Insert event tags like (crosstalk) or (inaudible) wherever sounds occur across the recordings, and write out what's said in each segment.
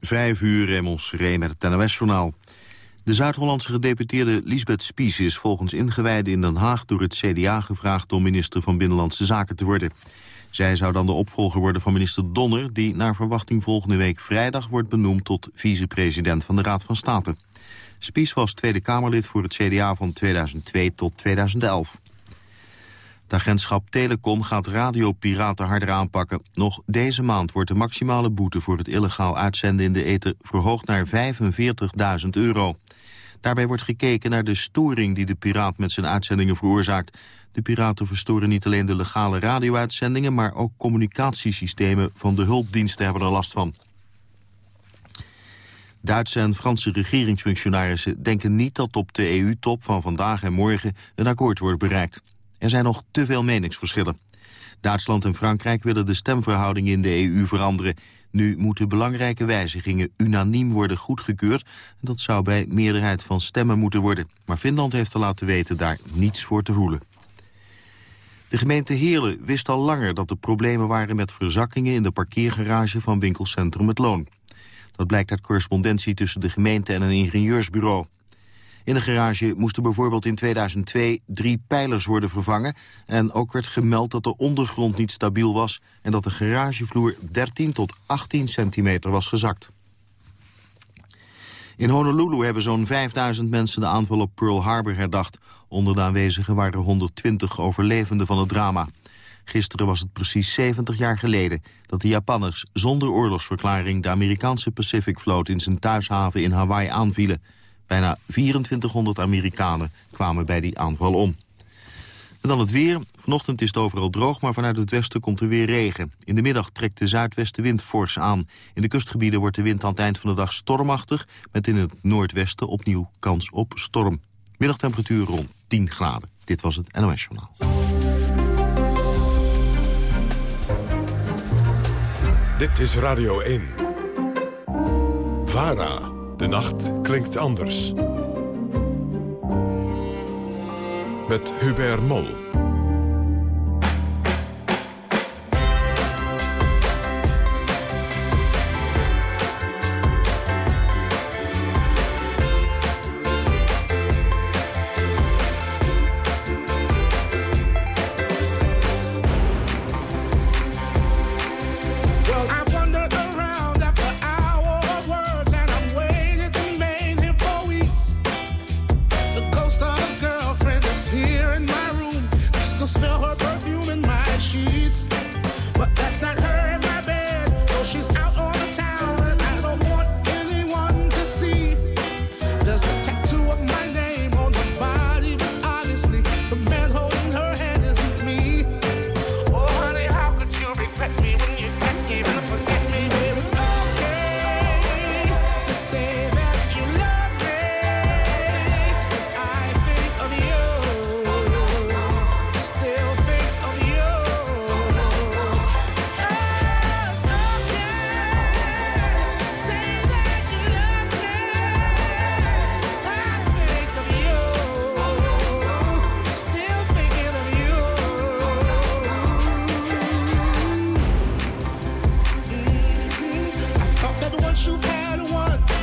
Vijf uur, Remmels Ree met het NOS-journaal. De Zuid-Hollandse gedeputeerde Lisbeth Spies is volgens ingewijden in Den Haag door het CDA gevraagd om minister van Binnenlandse Zaken te worden. Zij zou dan de opvolger worden van minister Donner, die naar verwachting volgende week vrijdag wordt benoemd tot vicepresident van de Raad van State. Spies was Tweede Kamerlid voor het CDA van 2002 tot 2011. Het agentschap Telecom gaat radiopiraten harder aanpakken. Nog deze maand wordt de maximale boete voor het illegaal uitzenden in de eten verhoogd naar 45.000 euro. Daarbij wordt gekeken naar de storing die de piraat met zijn uitzendingen veroorzaakt. De piraten verstoren niet alleen de legale radio-uitzendingen... maar ook communicatiesystemen van de hulpdiensten hebben er last van. Duitse en Franse regeringsfunctionarissen denken niet dat op de EU-top van vandaag en morgen een akkoord wordt bereikt. Er zijn nog te veel meningsverschillen. Duitsland en Frankrijk willen de stemverhouding in de EU veranderen. Nu moeten belangrijke wijzigingen unaniem worden goedgekeurd. En dat zou bij meerderheid van stemmen moeten worden. Maar Finland heeft te laten weten daar niets voor te voelen. De gemeente Heerlen wist al langer dat er problemen waren met verzakkingen in de parkeergarage van winkelcentrum Het Loon. Dat blijkt uit correspondentie tussen de gemeente en een ingenieursbureau. In de garage moesten bijvoorbeeld in 2002 drie pijlers worden vervangen... en ook werd gemeld dat de ondergrond niet stabiel was... en dat de garagevloer 13 tot 18 centimeter was gezakt. In Honolulu hebben zo'n 5000 mensen de aanval op Pearl Harbor herdacht. Onder de aanwezigen waren 120 overlevenden van het drama. Gisteren was het precies 70 jaar geleden dat de Japanners zonder oorlogsverklaring... de Amerikaanse Pacific Vloot in zijn thuishaven in Hawaii aanvielen. Bijna 2400 Amerikanen kwamen bij die aanval om. En dan het weer. Vanochtend is het overal droog, maar vanuit het westen komt er weer regen. In de middag trekt de zuidwestenwind fors aan. In de kustgebieden wordt de wind aan het eind van de dag stormachtig... met in het noordwesten opnieuw kans op storm. Middagtemperatuur rond 10 graden. Dit was het NOS Journaal. Dit is Radio 1. VARA. De nacht klinkt anders. Met Hubert Mol. Once you've had one.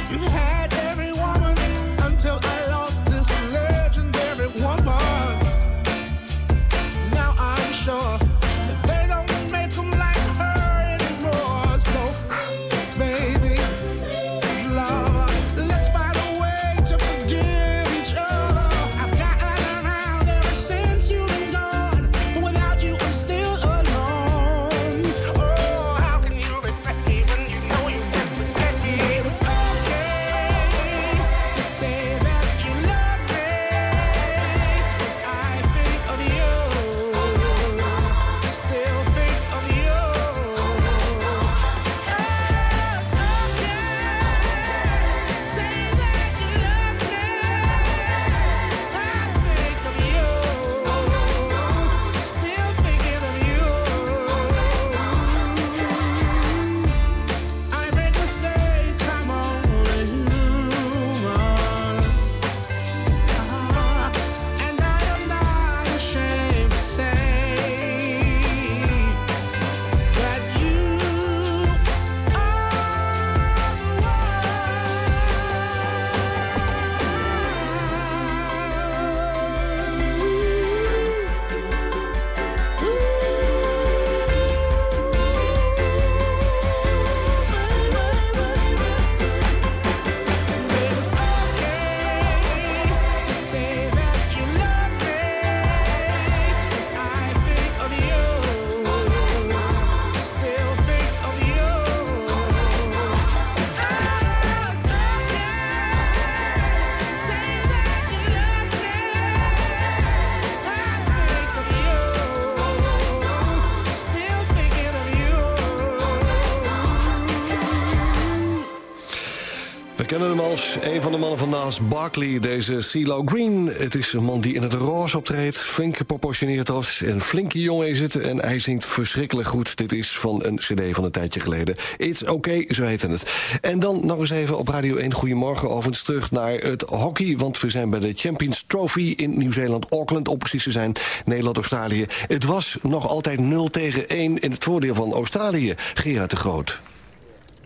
We kennen hem als een van de mannen van naast Barkley, deze CeeLo Green. Het is een man die in het roze optreedt, flink geproportioneerd als een flinke jongen is het. En hij zingt verschrikkelijk goed. Dit is van een cd van een tijdje geleden. It's Okay, zo heette het. En dan nog eens even op Radio 1. Goedemorgen, overigens terug naar het hockey. Want we zijn bij de Champions Trophy in Nieuw-Zeeland, Auckland, om precies te zijn. Nederland-Australië. Het was nog altijd 0 tegen 1 in het voordeel van Australië. Gerard de Groot.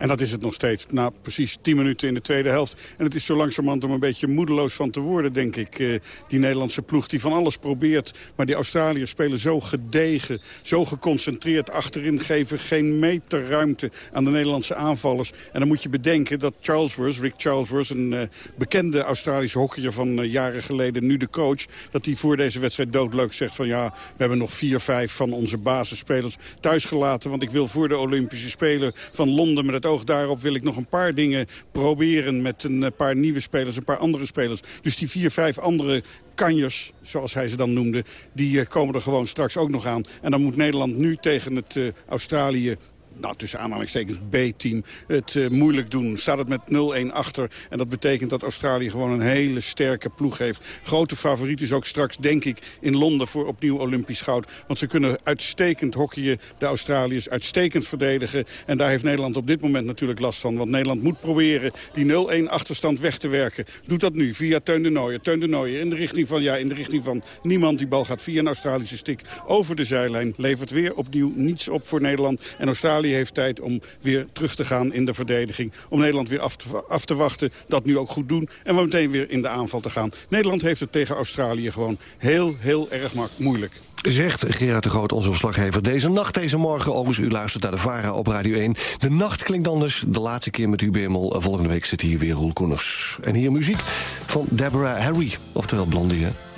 En dat is het nog steeds, na precies 10 minuten in de tweede helft. En het is zo langzamerhand om een beetje moedeloos van te worden, denk ik. Eh, die Nederlandse ploeg die van alles probeert. Maar die Australiërs spelen zo gedegen, zo geconcentreerd achterin. Geven geen meter ruimte aan de Nederlandse aanvallers. En dan moet je bedenken dat Charlesworth, Rick Charlesworth... een uh, bekende Australische hockeyer van uh, jaren geleden, nu de coach... dat hij voor deze wedstrijd doodleuk zegt van... ja, we hebben nog vier, vijf van onze basisspelers thuisgelaten... want ik wil voor de Olympische Spelen van Londen met het daarop wil ik nog een paar dingen proberen... met een eh, paar nieuwe spelers, een paar andere spelers. Dus die vier, vijf andere kanjers, zoals hij ze dan noemde... die eh, komen er gewoon straks ook nog aan. En dan moet Nederland nu tegen het uh, Australië nou, tussen aanhalingstekens B-team het uh, moeilijk doen. Staat het met 0-1 achter. En dat betekent dat Australië gewoon een hele sterke ploeg heeft. Grote favoriet is ook straks, denk ik, in Londen voor opnieuw Olympisch goud. Want ze kunnen uitstekend hockeyen, de Australiërs, uitstekend verdedigen. En daar heeft Nederland op dit moment natuurlijk last van. Want Nederland moet proberen die 0-1 achterstand weg te werken. Doet dat nu via Teun de Nooijer. Teun de Nooijer in de richting van, ja, in de richting van niemand. Die bal gaat via een Australische stick over de zijlijn. Levert weer opnieuw niets op voor Nederland. En Australië heeft tijd om weer terug te gaan in de verdediging. Om Nederland weer af te, af te wachten, dat nu ook goed doen. En we meteen weer in de aanval te gaan. Nederland heeft het tegen Australië gewoon heel, heel erg moeilijk. Zegt Gerard de Groot, onze verslaggever. Deze nacht, deze morgen, overigens, u luistert naar de VARA op Radio 1. De nacht klinkt anders. De laatste keer met u, Bemel. Volgende week zit hier weer Roel Koeners. En hier muziek van Deborah Harry. Oftewel Blondie, hè?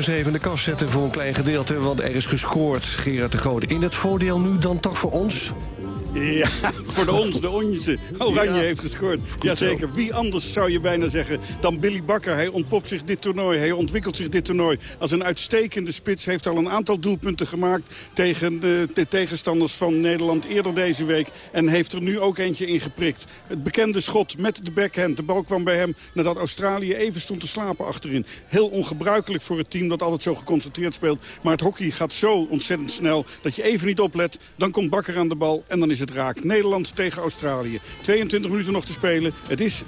Eens even in de kast zetten voor een klein gedeelte. Want er is gescoord, Gerard de Groot. In het voordeel nu dan toch voor ons? Ja, voor de ons, de onze. Oranje ja. heeft gescoord. Jazeker. Wie anders zou je bijna zeggen dan Billy Bakker. Hij ontpopt zich dit toernooi. Hij ontwikkelt zich dit toernooi als een uitstekende spits. Heeft al een aantal doelpunten gemaakt tegen de, de tegenstanders van Nederland eerder deze week. En heeft er nu ook eentje ingeprikt. Het bekende schot met de backhand. De bal kwam bij hem nadat Australië even stond te slapen achterin. Heel ongebruikelijk voor het team dat altijd zo geconcentreerd speelt. Maar het hockey gaat zo ontzettend snel dat je even niet oplet. Dan komt Bakker aan de bal en dan is het raak. Nederland tegen Australië. 22 minuten nog te spelen. Het is 1-1.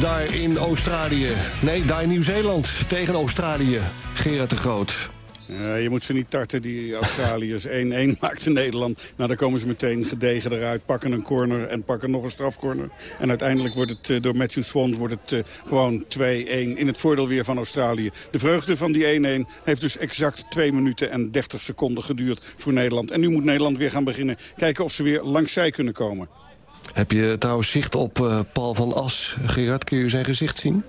Daar in Australië. Nee, daar in Nieuw-Zeeland tegen Australië. Gerard de Groot. Je moet ze niet tarten, die Australiërs. (laughs) 1-1 maakte Nederland. Nou, dan komen ze meteen gedegen eruit, pakken een corner en pakken nog een strafcorner. En uiteindelijk wordt het eh, door Matthew Swans wordt het, eh, gewoon 2-1 in het voordeel weer van Australië. De vreugde van die 1-1 heeft dus exact 2 minuten en 30 seconden geduurd voor Nederland. En nu moet Nederland weer gaan beginnen. Kijken of ze weer langs zij kunnen komen. Heb je trouwens zicht op eh, Paul van As? Gerard, kun je zijn gezicht zien?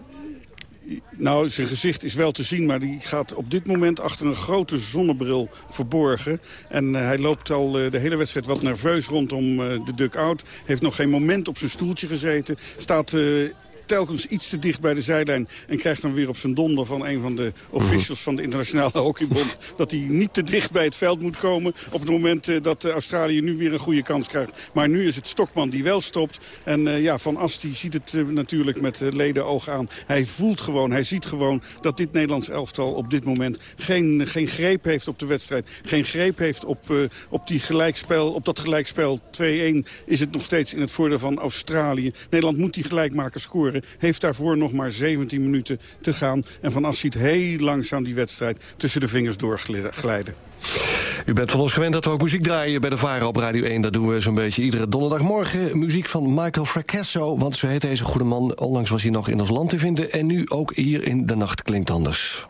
Nou, zijn gezicht is wel te zien, maar die gaat op dit moment achter een grote zonnebril verborgen. En eh, hij loopt al eh, de hele wedstrijd wat nerveus rondom eh, de duck-out. Heeft nog geen moment op zijn stoeltje gezeten. Staat telkens iets te dicht bij de zijlijn... en krijgt dan weer op zijn donder van een van de officials van de Internationale Hockeybond... (laughs) dat hij niet te dicht bij het veld moet komen... op het moment eh, dat eh, Australië nu weer een goede kans krijgt. Maar nu is het Stokman die wel stopt. En eh, ja, Van Ast die ziet het natuurlijk met uh, leden ogen aan. Hij voelt gewoon, hij ziet gewoon dat dit Nederlands elftal op dit moment... geen, geen greep heeft op de wedstrijd. Geen greep heeft op, op, die gelijkspel, op dat gelijkspel 2-1 is het nog steeds in het voordeel van Australië. Nederland moet die gelijkmaker scoren. Heeft daarvoor nog maar 17 minuten te gaan. En Van As ziet heel langzaam die wedstrijd tussen de vingers doorglijden. U bent van ons gewend dat we ook muziek draaien bij de Varen op Radio 1. Dat doen we zo'n beetje iedere donderdagmorgen. Muziek van Michael Fracasso, want zo heet deze goede man. Onlangs was hij nog in ons land te vinden. En nu ook hier in De Nacht Klinkt Anders.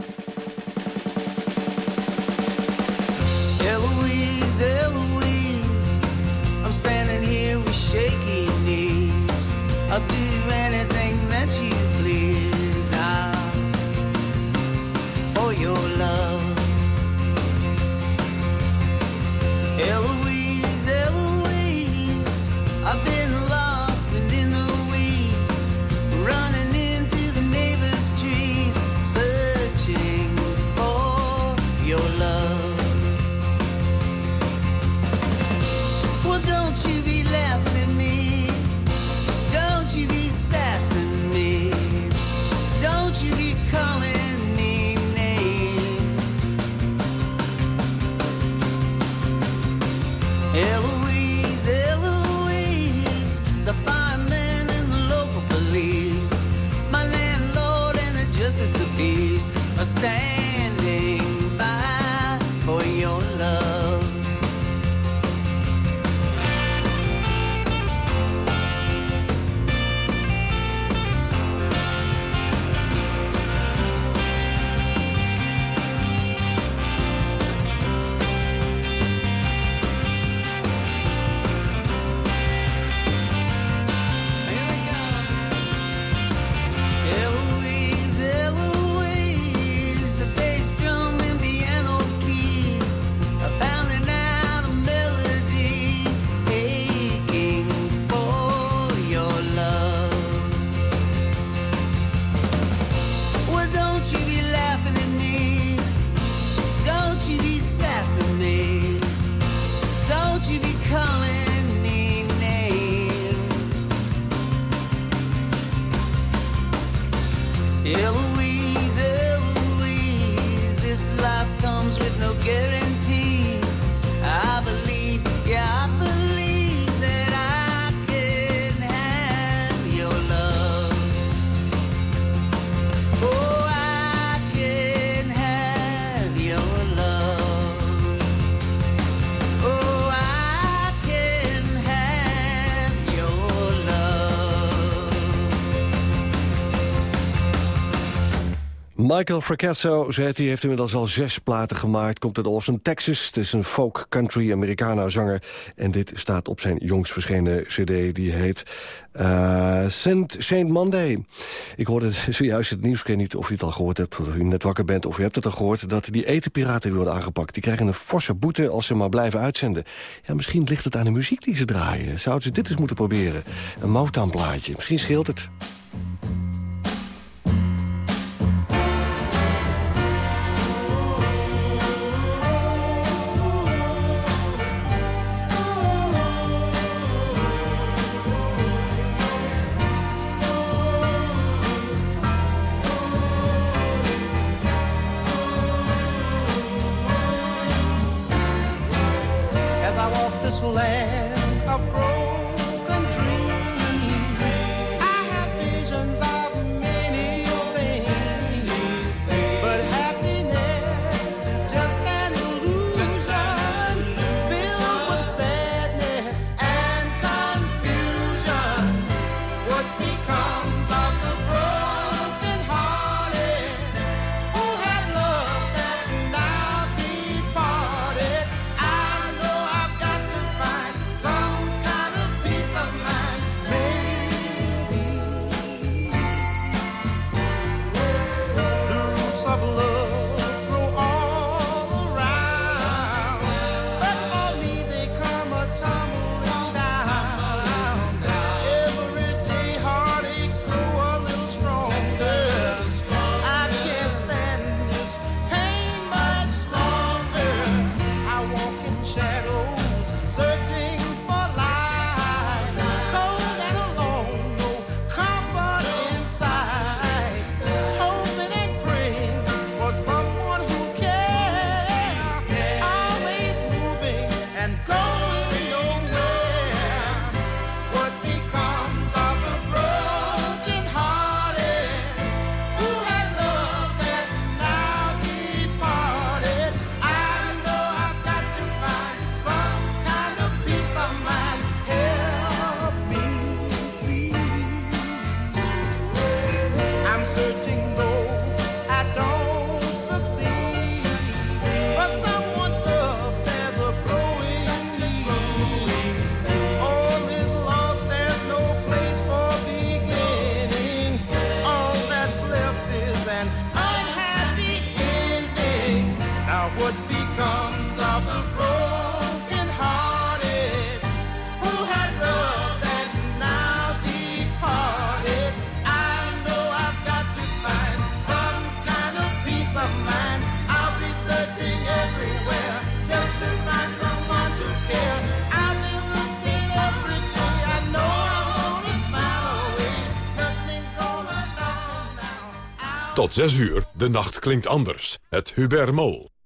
Eloise, Eloise, I'm standing here with shaky knees. I'll do I've been lost and in the weeds, running into the neighbor's trees, searching for your love. Well, don't you be laughing at me. Don't you be me. Don't you be calling understand. Michael Fracazzo, zei het, hij heeft inmiddels al zes platen gemaakt. Komt uit Austin, Texas. Het is een folk country Americana zanger. En dit staat op zijn jongst verschenen cd. Die heet uh, Saint, Saint Monday. Ik hoorde (laughs) zojuist het nieuws. Ik weet niet of u het al gehoord hebt, of u net wakker bent... of u hebt het al gehoord, dat die etenpiraten worden aangepakt. Die krijgen een forse boete als ze maar blijven uitzenden. Ja, misschien ligt het aan de muziek die ze draaien. Zouden ze dit eens moeten proberen? Een Motown-plaatje. Misschien scheelt het. 6 uur, de nacht klinkt anders. Het Hubert Mol.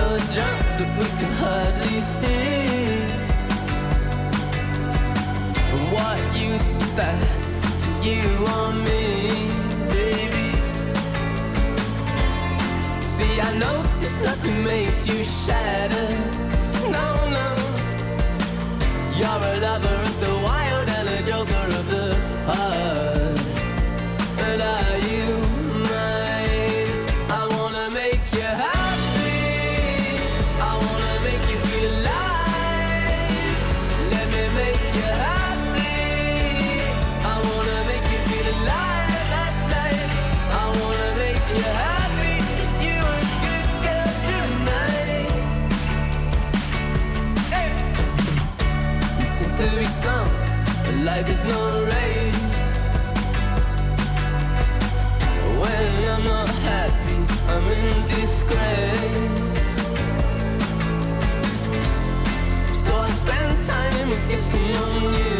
So drunk that we can hardly see. What use is that to you or me, baby? See, I notice nothing makes you shatter. No, no. You're a lover of the wild and a joker of the heart. Disgrace. So I spend time kissing on you.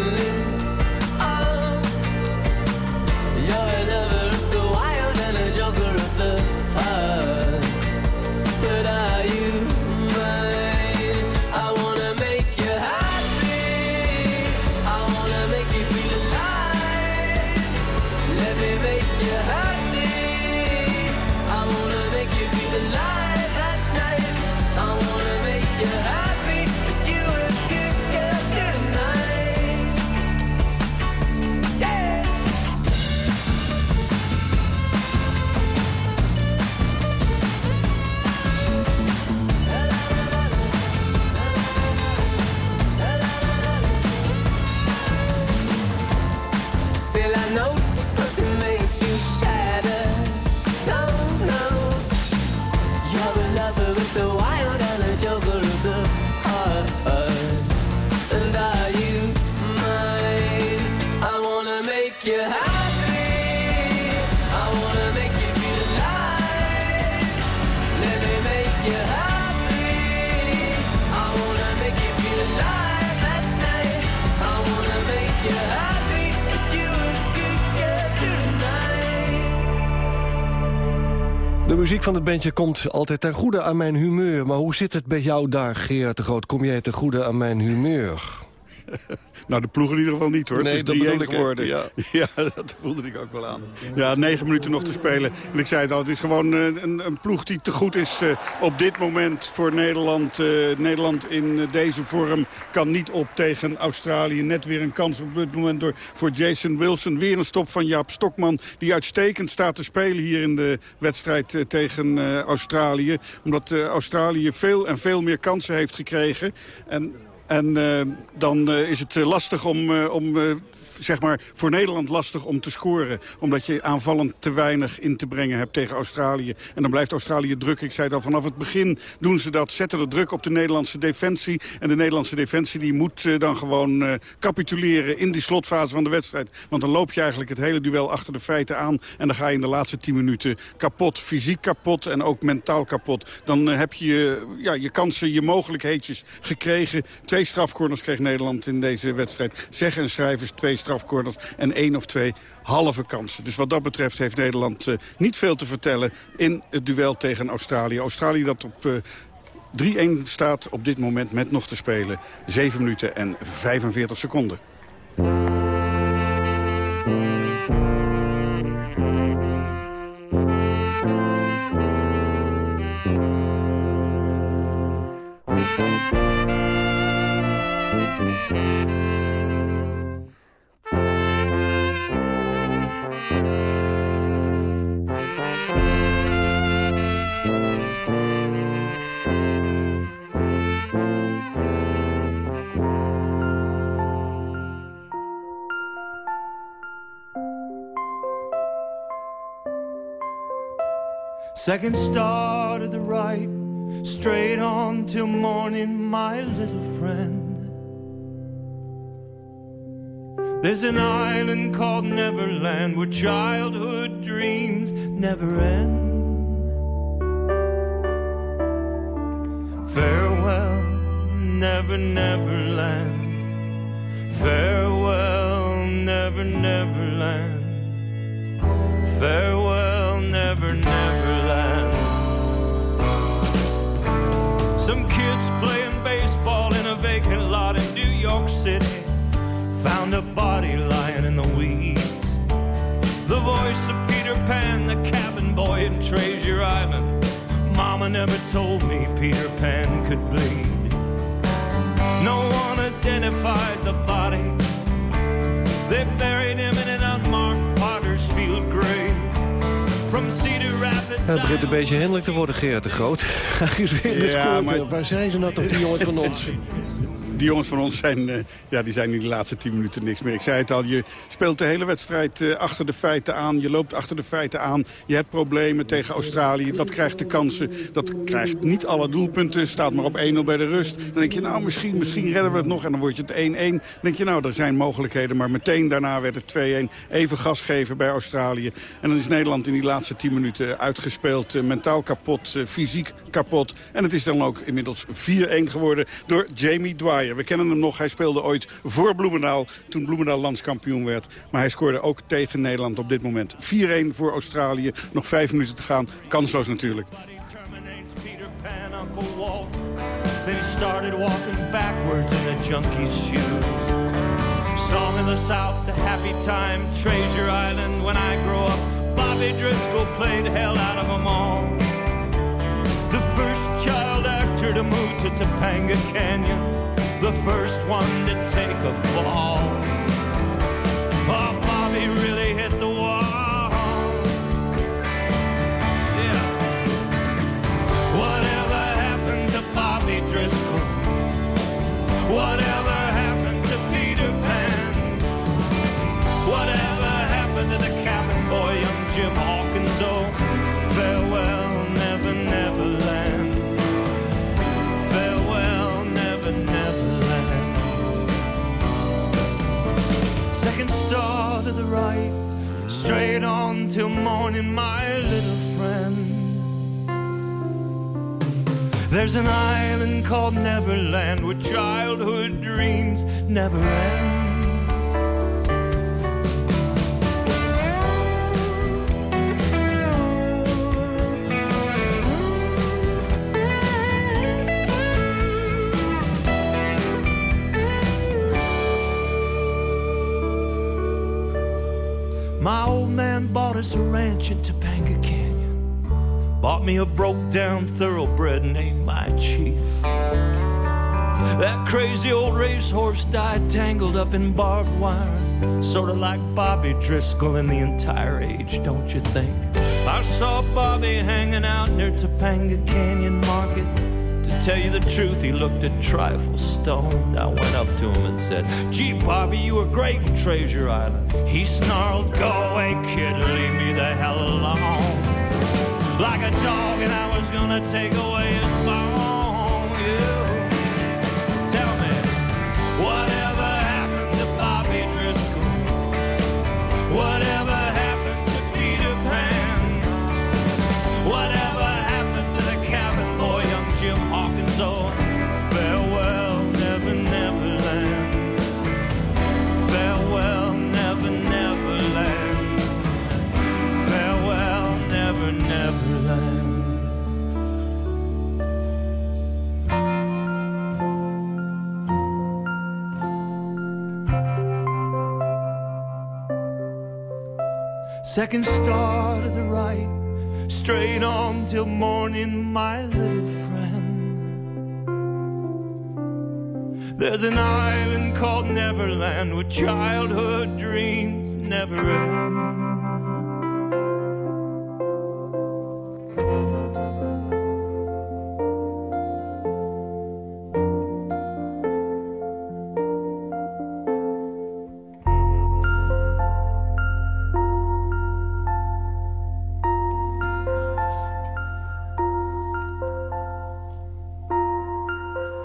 Muziek van het bandje komt altijd ten goede aan mijn humeur. Maar hoe zit het bij jou daar, Gerard de Groot? Kom jij ten goede aan mijn humeur? (laughs) Nou, de ploeg in ieder geval niet hoor. Nee, het is 3-1 bedoel ik, hè. geworden. Ja. (laughs) Ja. dat voelde ik ook wel aan. Ja, negen minuten nog te spelen. En ik zei het al, het is gewoon eh, een, een ploeg die te goed is eh, op dit moment voor Nederland. Eh, Nederland in deze vorm kan niet op tegen Australië. Net weer een kans op dit moment door, voor Jason Wilson. Weer een stop van Jaap Stokman, die uitstekend staat te spelen hier in de wedstrijd tegen Australië. Omdat Australië veel en veel meer kansen heeft gekregen. En en eh, dan eh, is het eh, lastig om, om zeg maar, voor Nederland lastig om te scoren. Omdat je aanvallend te weinig in te brengen hebt tegen Australië. En dan blijft Australië druk. Ik zei het al, vanaf het begin doen ze dat. Zetten de druk op de Nederlandse defensie. En de Nederlandse defensie die moet dan gewoon capituleren in die slotfase van de wedstrijd. Want dan loop je eigenlijk het hele duel achter de feiten aan. En dan ga je in de laatste 10 minuten kapot. Fysiek kapot en ook mentaal kapot. Dan heb je ja, je kansen, je mogelijkheidjes gekregen. Strafcorners kreeg Nederland in deze wedstrijd. Zeggen en schrijvers twee strafcorners en één of twee halve kansen. Dus wat dat betreft heeft Nederland eh, niet veel te vertellen in het duel tegen Australië. Australië dat op... eh, 3-1 staat op dit moment met nog te spelen. 7 minuten en 45 seconden. Second star to the right, straight on till morning, my little friend. There's an island called Neverland where childhood dreams never end. Farewell, Never Neverland. Farewell, Never Neverland. Farewell, found a body lying in the weeds. The voice of Peter Pan, the cabin boy in Treasure Island. Mama never told me Peter Pan could bleed. No one identified the body. They buried him in an unmarked Potter's Field grave. From Cedar Rapids. Het begint een beetje hinderlijk te worden, Gerard de Groot. (laughs) Hij is weer gescoord. maar- Waar zijn ze nou toch, die jongens van ons? (laughs) Die jongens van ons zijn, eh, ja, die zijn in de laatste 10 minuten niks meer. Ik zei het al, je speelt de hele wedstrijd eh, achter de feiten aan. Je loopt achter de feiten aan. Je hebt problemen tegen Australië. Dat krijgt de kansen. Dat krijgt niet alle doelpunten. Staat maar op 1-0 bij de rust. Dan denk je, nou, misschien, misschien redden we het nog. En dan word je het 1-1. Dan denk je, nou, er zijn mogelijkheden. Maar meteen daarna werd het 2-1. Even gas geven bij Australië. En dan is Nederland in die laatste 10 minuten uitgespeeld. eh, mentaal kapot, fysiek kapot. En het is dan ook inmiddels 4-1 geworden door Jamie Dwyer. We kennen hem nog. Hij speelde ooit voor Bloemendaal toen Bloemendaal landskampioen werd. Maar hij scoorde ook tegen Nederland op dit moment. 4-1 voor Australië. Nog vijf minuten te gaan. Kansloos natuurlijk. The first one to take a fall. Oh, Bobby really hit the wall. Yeah. Whatever happened to Bobby Driscoll? Whatever Second star to the right, straight on till morning, my little friend. There's an island called Neverland where childhood dreams never end. Us a ranch in Topanga Canyon. Bought me a broke down thoroughbred named my chief. That crazy old racehorse died tangled up in barbed wire. Sort of like Bobby Driscoll in the entire age, don't you think? I saw Bobby hanging out near Topanga Canyon Market. To tell you the truth, he looked a trifle stoned. I went up to him and said, Gee, Bobby, you were great in Treasure Island. He snarled, Go away, kid, leave me the hell alone like a dog, and I was gonna take away Second star to the right, straight on till morning, my little friend. There's an island called Neverland where childhood dreams never end.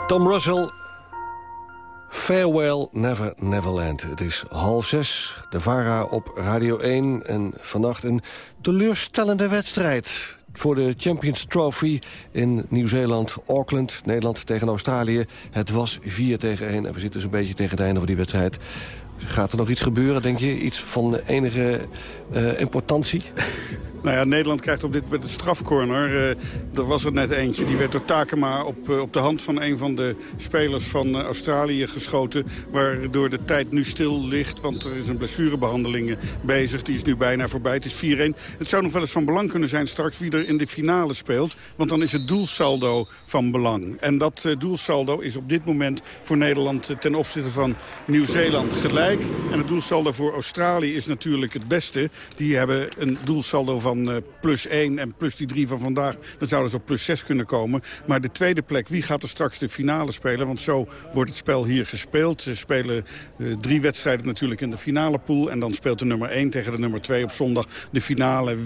Tom Russell, Farewell Never Neverland. Het is half zes, de VARA op Radio 1. En vannacht een teleurstellende wedstrijd voor de Champions Trophy in Nieuw-Zeeland, Auckland, Nederland tegen Australië. Het was 4 tegen 1 en we zitten zo'n beetje tegen het einde van die wedstrijd. Gaat er nog iets gebeuren, denk je? Iets van enige eh, importantie? (laughs) Nou ja, Nederland krijgt op dit moment een strafcorner. Uh, er was er net eentje. Die werd door Takema op, uh, op de hand van een van de spelers van uh, Australië geschoten. Waardoor de tijd nu stil ligt. Want er is een blessurebehandeling bezig. Die is nu bijna voorbij. Het is 4-1. Het zou nog wel eens van belang kunnen zijn straks wie er in de finale speelt. Want dan is het doelsaldo van belang. En dat doelsaldo is op dit moment voor Nederland ten opzichte van Nieuw-Zeeland gelijk. En het doelsaldo voor Australië is natuurlijk het beste. Die hebben een doelsaldo van uh, plus 1 en plus die 3 van vandaag. Dan zouden ze op plus 6 kunnen komen. Maar de tweede plek, wie gaat er straks de finale spelen? Want zo wordt het spel hier gespeeld. Ze spelen uh, drie wedstrijden natuurlijk in de finale pool. En dan speelt de nummer 1 tegen de nummer 2 op zondag de finale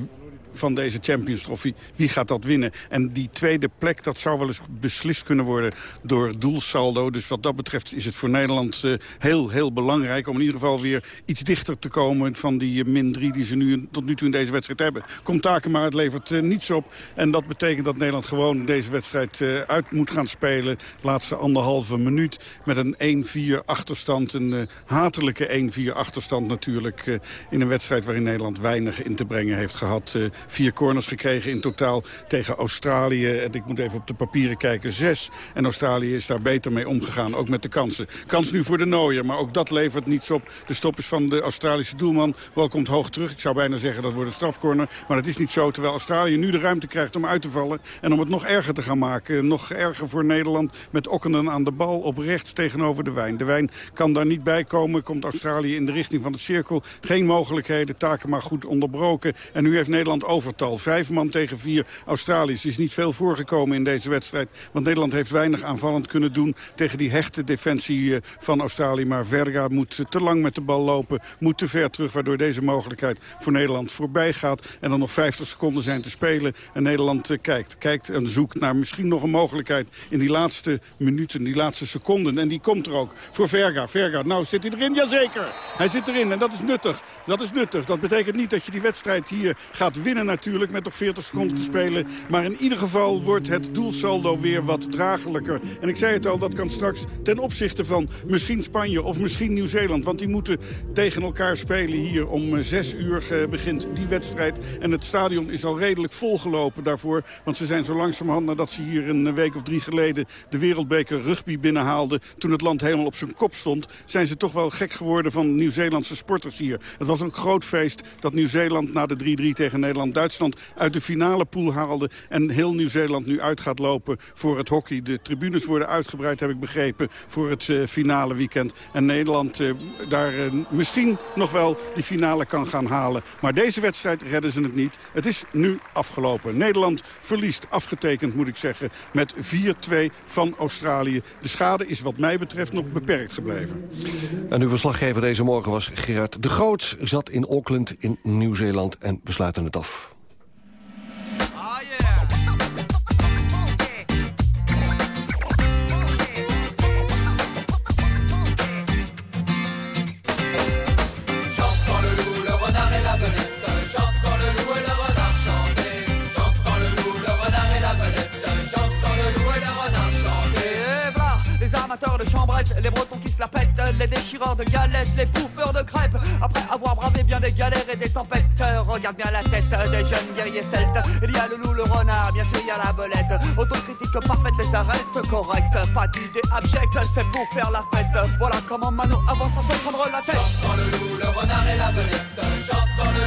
van deze Champions Trophy. Wie gaat dat winnen? En die tweede plek, dat zou wel eens beslist kunnen worden door doelsaldo. Dus wat dat betreft is het voor Nederland uh, heel, heel belangrijk... om in ieder geval weer iets dichter te komen van die uh, min 3 die ze nu tot nu toe in deze wedstrijd hebben. Komt maar het levert uh, niets op. En dat betekent dat Nederland gewoon deze wedstrijd uit moet gaan spelen. Laatste anderhalve minuut met een 1-4 achterstand. Een hatelijke 1-4 achterstand natuurlijk. in een wedstrijd waarin Nederland weinig in te brengen heeft gehad vier corners gekregen in totaal tegen Australië. En ik moet even op de papieren kijken, zes. En Australië is daar beter mee omgegaan, ook met de kansen. Kans nu voor de Nooier, maar ook dat levert niets op. De stop is van de Australische doelman. Wel komt hoog terug. Ik zou bijna zeggen dat wordt een strafcorner. Maar dat is niet zo, terwijl Australië nu de ruimte krijgt om uit te vallen. En om het nog erger te gaan maken. Nog erger voor Nederland met Okkenden aan de bal op rechts tegenover de Wijn. De Wijn kan daar niet bij komen. Komt Australië in de richting van de cirkel. Geen mogelijkheden. Taken maar goed onderbroken. En nu heeft Nederland overtal. Vijf man tegen vier Australiërs. is niet veel voorgekomen in deze wedstrijd. Want Nederland heeft weinig aanvallend kunnen doen tegen die hechte defensie eh, van Australië. Maar Verga moet te lang met de bal lopen. Moet te ver terug, waardoor deze mogelijkheid voor Nederland voorbij gaat. En dan nog 50 seconden zijn te spelen. En Nederland eh, kijkt, kijkt en zoekt naar misschien nog een mogelijkheid in die laatste minuten, die laatste seconden. En die komt er ook voor Verga. Verga, nou zit hij erin? Jazeker! Hij zit erin en dat is nuttig. Dat is nuttig. Dat betekent niet dat je die wedstrijd hier gaat winnen natuurlijk met nog 40 seconden te spelen. Maar in ieder geval wordt het doelsaldo weer wat dragelijker. En ik zei het al, dat kan straks ten opzichte van misschien Spanje of misschien Nieuw-Zeeland. Want die moeten tegen elkaar spelen hier. Om 6 uur eh, begint die wedstrijd. En het stadion is al redelijk volgelopen daarvoor. Want ze zijn zo langzamerhand nadat ze hier een week of drie geleden de wereldbeker rugby binnenhaalden. Toen het land helemaal op zijn kop stond. Zijn ze toch wel gek geworden van Nieuw-Zeelandse sporters hier. Het was een groot feest dat Nieuw-Zeeland na de 3-3 tegen Nederland-Duitsland uit de finale pool haalde. En heel Nieuw-Zeeland nu uit gaat lopen voor het hockey. De tribunes worden uitgebreid, heb ik begrepen, voor het uh, finale weekend. En Nederland uh, daar uh, misschien nog wel die finale kan gaan halen. Maar deze wedstrijd redden ze het niet. Het is nu afgelopen. Nederland verliest, afgetekend moet ik zeggen, met 4-2 van Australië. De schade is wat mij betreft nog beperkt gebleven. En uw verslaggever deze morgen was Gerard de Groot. Zat in Auckland in Nieuw-Zeeland en we sluiten het af. De les bouffeurs de crêpes. Après avoir bravé bien des galères et des tempêtes, regarde bien la tête des jeunes guerriers celtes. Il y a le loup, le renard, bien sûr il y a la belette. Autocritique parfaite mais ça reste correct. Pas d'idée abjecte, c'est pour faire la fête. Voilà comment Mano avance sans se prendre la tête. J'entends le loup, le renard et la belette. J'entends le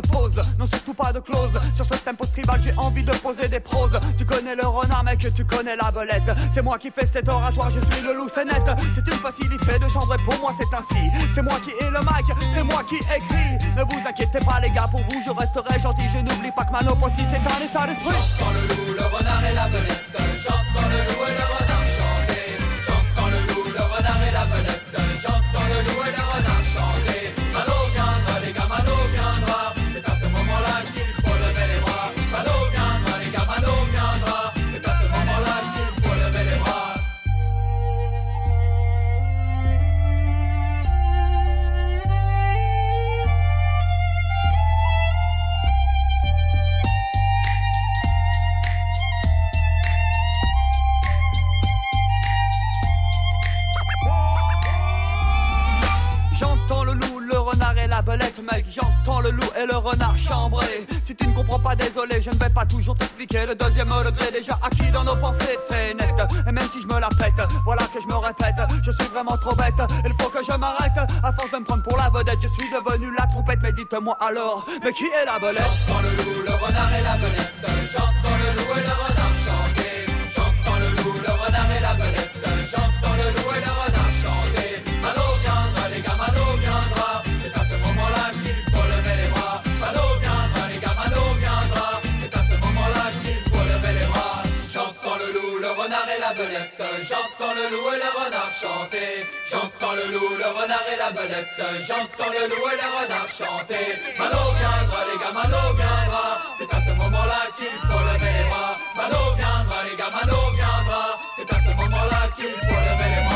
pose. Non, surtout pas de clause. Sur ce tempo tribal, j'ai envie de poser des proses. Tu connais le renard, mec, tu connais la belette. C'est moi qui fais cet oratoire, je suis le loup, c'est net. C'est une facilité de chambre et pour moi, c'est ainsi. C'est moi qui ai le mic, c'est moi qui écris. Ne vous inquiétez pas, les gars, pour vous, je resterai gentil. Je n'oublie pas que Manop aussi, c'est un état d'esprit. J'entends le loup, le renard et la belette. Le loup et le renard renard chambré. Si tu ne comprends pas, désolé, je ne vais pas toujours t'expliquer. Le deuxième degré déjà acquis dans nos pensées, c'est net. Et même si je me la pète, voilà que je me répète. Je suis vraiment trop bête, il faut que je m'arrête. À force de me prendre pour la vedette, je suis devenu la trompette. Mais dites-moi alors, mais qui est la belette J'entends le loup, le renard et la belette. J'entends le loup et le renard le loup et le renard chanter. J'entends le loup, le renard et la belette. J'entends le loup et le renard chanter. Mano viendra, les gars, Mano viendra. C'est à ce moment-là qu'il faut lever les bras. Mano viendra, les gars, Mano viendra. C'est à ce moment-là qu'il faut lever les bras.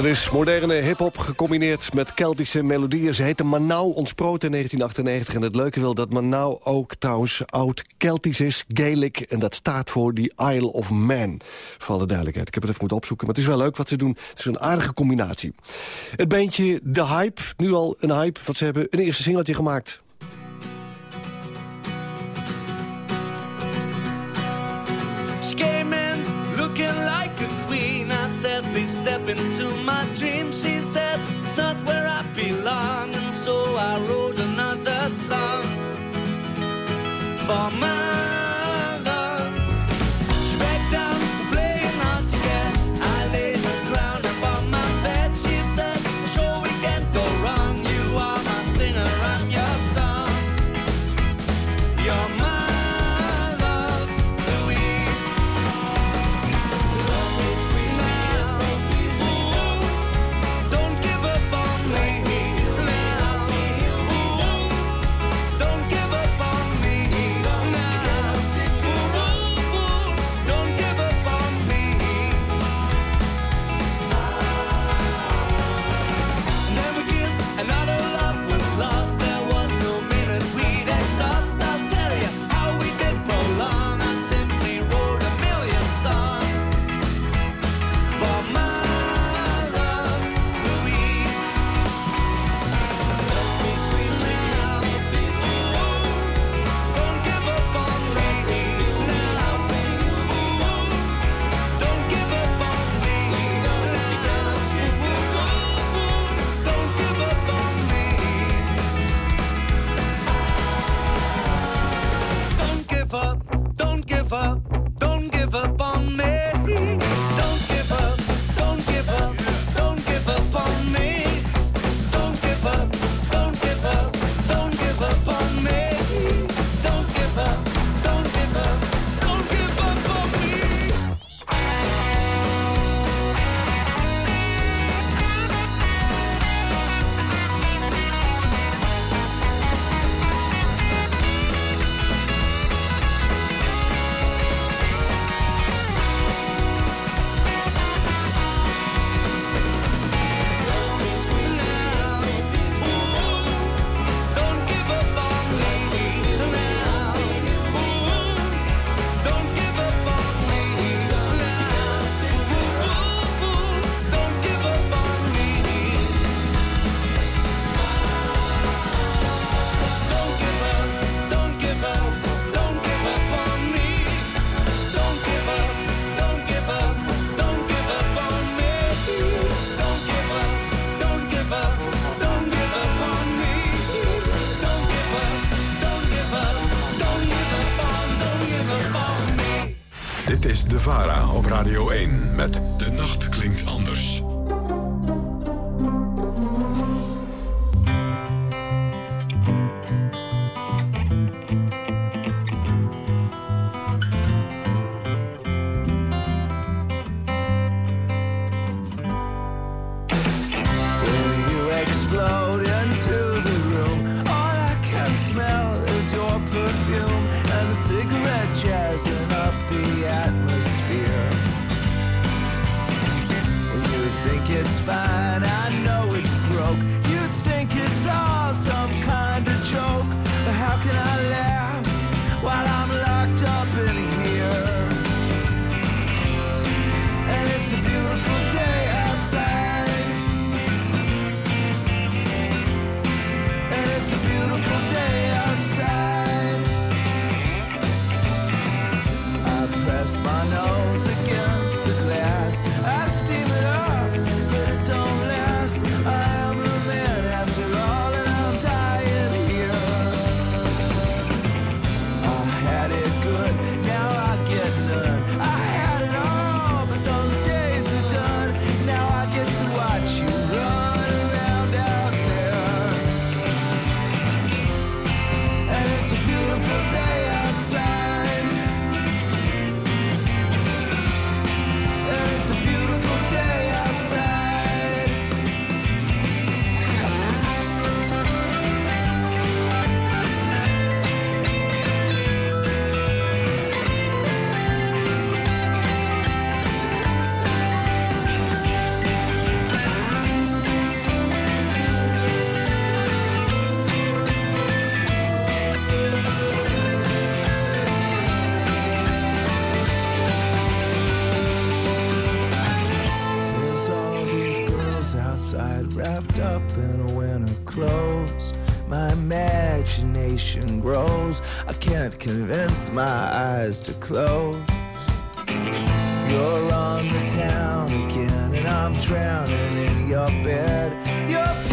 Er is moderne hip-hop gecombineerd met Keltische melodieën. Ze heette Manau, ontsproot in 1998. En het leuke wil dat Manau ook trouwens oud-Keltisch is, Gaelic. En dat staat voor The Isle of Man, voor alle duidelijkheid. Ik heb het even moeten opzoeken, maar het is wel leuk wat ze doen. Het is een aardige combinatie. Het beentje The Hype, nu al een hype, want ze hebben een eerste singletje gemaakt. for my atmosphere. You think it's fine, I know it's broke. I know. grows. I can't convince my eyes to close. You're on the town again, and I'm drowning in your bed. You're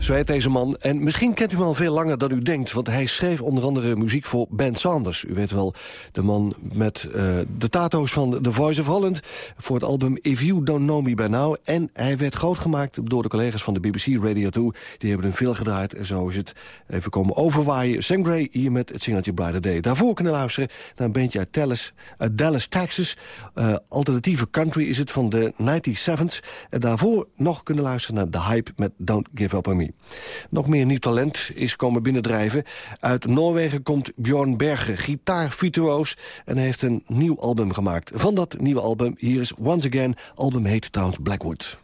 Zo heet deze man. En misschien kent u hem al veel langer dan u denkt... want hij schreef onder andere muziek voor Ben Sanders. U weet wel, de man met uh, de tato's van The Voice of Holland... voor het album If You Don't Know Me By Now. En hij werd groot gemaakt door de collega's van de BBC Radio 2. Die hebben hem veel gedraaid. En zo is het even komen overwaaien. Sam Gray hier met het singeltje Brighter Day. Daarvoor kunnen luisteren naar een bandje uit Dallas, uit Dallas Texas. Uh, alternatieve country is het van de 97's. En daarvoor nog kunnen luisteren naar The Hype met Don't Give Up On Me. Nog meer nieuw talent is komen binnendrijven. Uit Noorwegen komt Bjorn Berge, gitaarvirtuoos... en heeft een nieuw album gemaakt. Van dat nieuwe album, hier is Once Again... album heet trouwens Blackwood.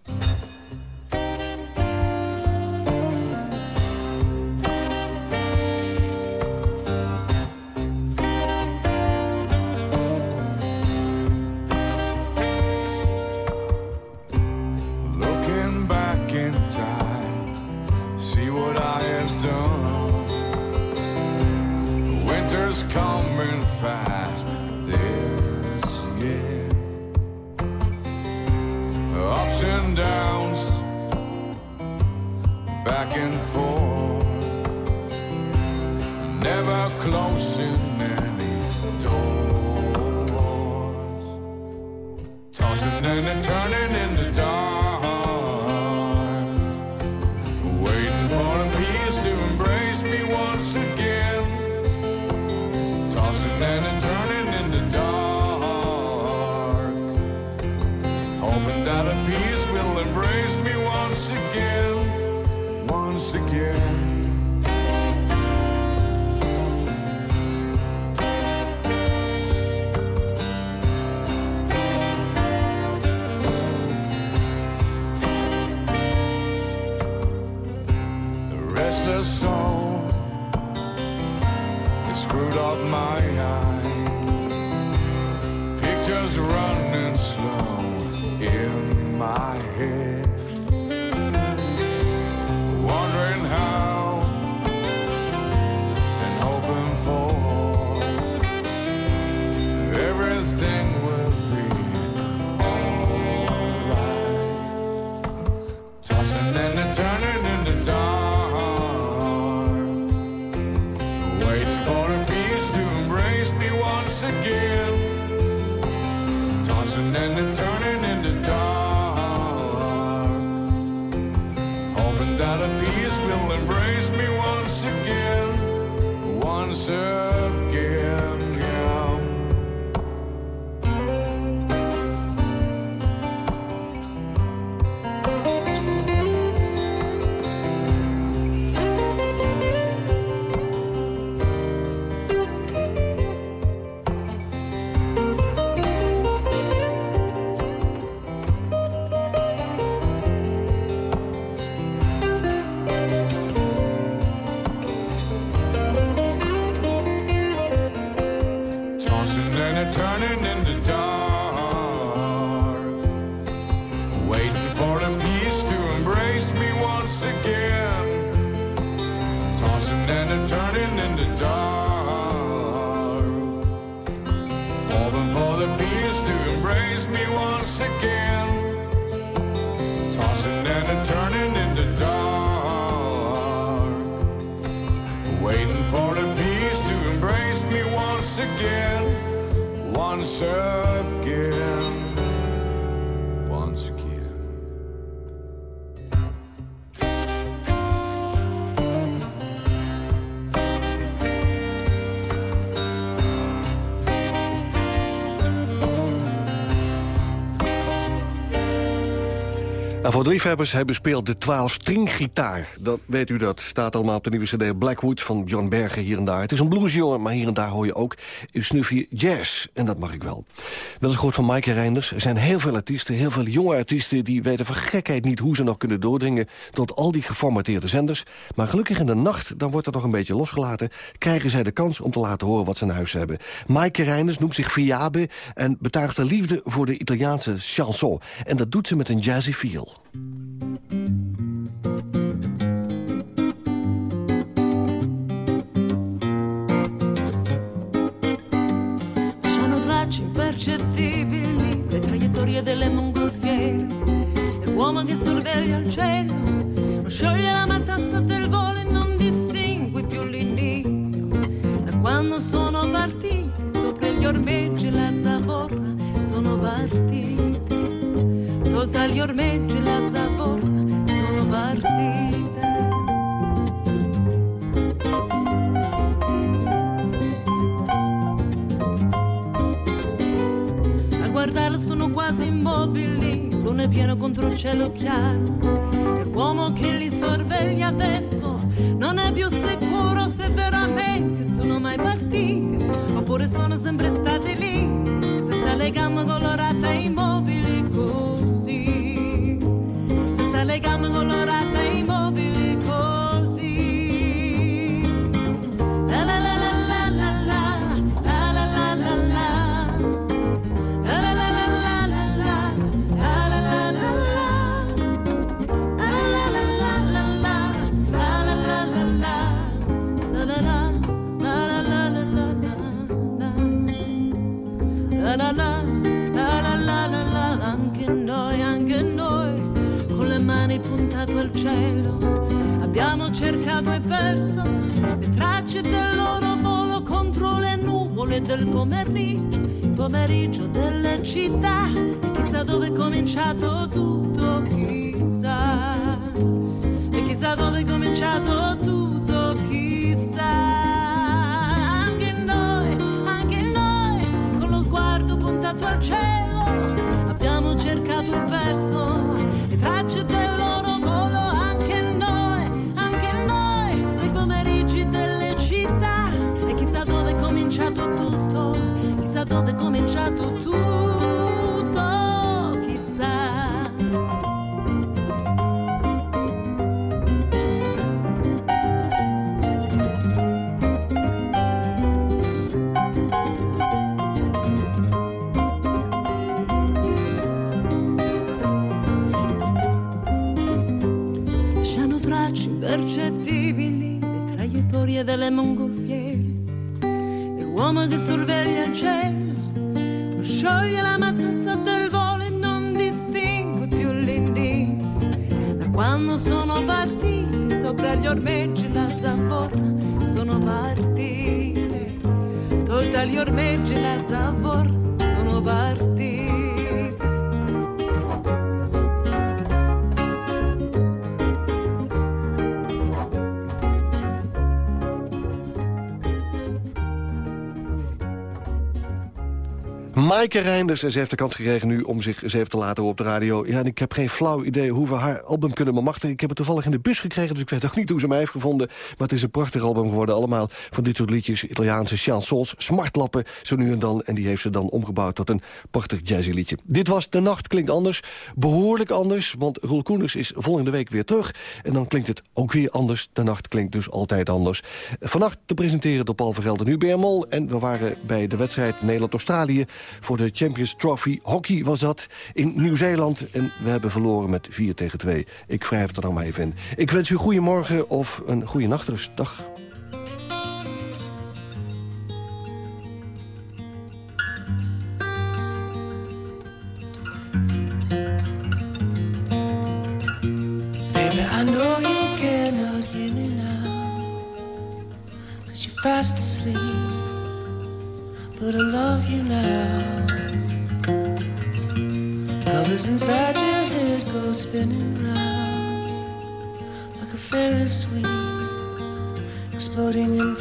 Winter's coming fast this year. Ups and downs, back and forth. Never closing any doors. Tossing and turning in voor de liefhebbers, hij bespeelt de 12-stringgitaar. Dat weet u, dat staat allemaal op de nieuwe cd Blackwood van John Bergen hier en daar. Het is een bluesjongen, maar hier en daar hoor je ook een snufje jazz. En dat mag ik wel. Wel eens gehoord van Maaike Reinders. Er zijn heel veel artiesten, heel veel jonge artiesten... die weten van gekheid niet hoe ze nog kunnen doordringen... tot al die geformateerde zenders. Maar gelukkig in de nacht, dan wordt dat nog een beetje losgelaten... krijgen zij de kans om te laten horen wat ze in huis hebben. Maaike Reinders noemt zich Fiabe... en betuigt haar liefde voor de Italiaanse chanson. En dat doet ze met een jazzy feel. Sono tracce impercettibili le traiettorie delle mongolfiere. L'uomo che sorveglia il cielo non scioglie la matassa Sopra gli ormeggi la zavorra sono partite. A guardarlo sono quasi immobili, luna pieno contro il cielo chiaro. E l'uomo che li sorveglia adesso non è più sicuro se veramente sono mai partiti oppure sono sempre stati lì, senza le gambe colorate immobili così. Cielo, abbiamo cercato e perso le tracce del loro volo contro le nuvole del pomeriggio, pomeriggio delle città. E chissà dove è cominciato tutto, chissà. E chissà dove è cominciato tutto, chissà. Anche noi, anche noi, con lo sguardo puntato al cielo, abbiamo cercato e perso delle mongolfiere l'uomo che sorveglia il cielo non scioglie la matassa del volo e non distingue più l'indizi da quando sono partiti sopra gli ormeggi la zavorra sono partite tolta gli ormeggi la zavorra sono partite Maaike Reinders, en ze heeft de kans gekregen nu om zich eens even te laten horen op de radio. Ja, en ik heb geen flauw idee hoe we haar album kunnen bemachtigen. Ik heb het toevallig in de bus gekregen, dus ik weet ook niet hoe ze mij heeft gevonden. Maar het is een prachtig album geworden. Allemaal van dit soort liedjes, Italiaanse chansons, smartlappen, zo nu en dan. En die heeft ze dan omgebouwd tot een prachtig jazzy liedje. Dit was De Nacht Klinkt Anders. Behoorlijk anders, want Roel Koeners is volgende week weer terug. En dan klinkt het ook weer anders. De nacht klinkt dus altijd anders. Vannacht te presenteren door Paul Vergelder, nu BML. En we waren bij de wedstrijd Nederland-Australië voor de Champions Trophy. Hockey was dat in Nieuw-Zeeland. En we hebben verloren met 4 tegen 2. Ik wrijf het er dan maar even in. Ik wens u een goede morgen of een goede nachtrust. Dag. Spinning round like a Ferris wheel, exploding and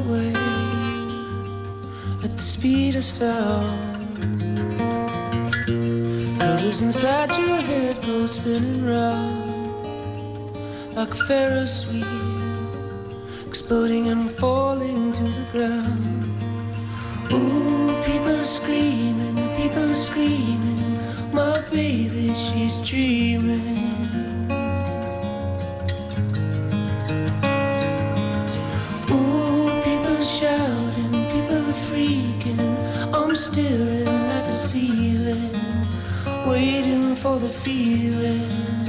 away at the speed of sound. Colors inside your head go spinning round like a Ferris wheel, exploding and falling to the ground. Ooh, people are screaming, people are screaming. My baby, she's dreaming. I'm staring at the ceiling, waiting for the feeling.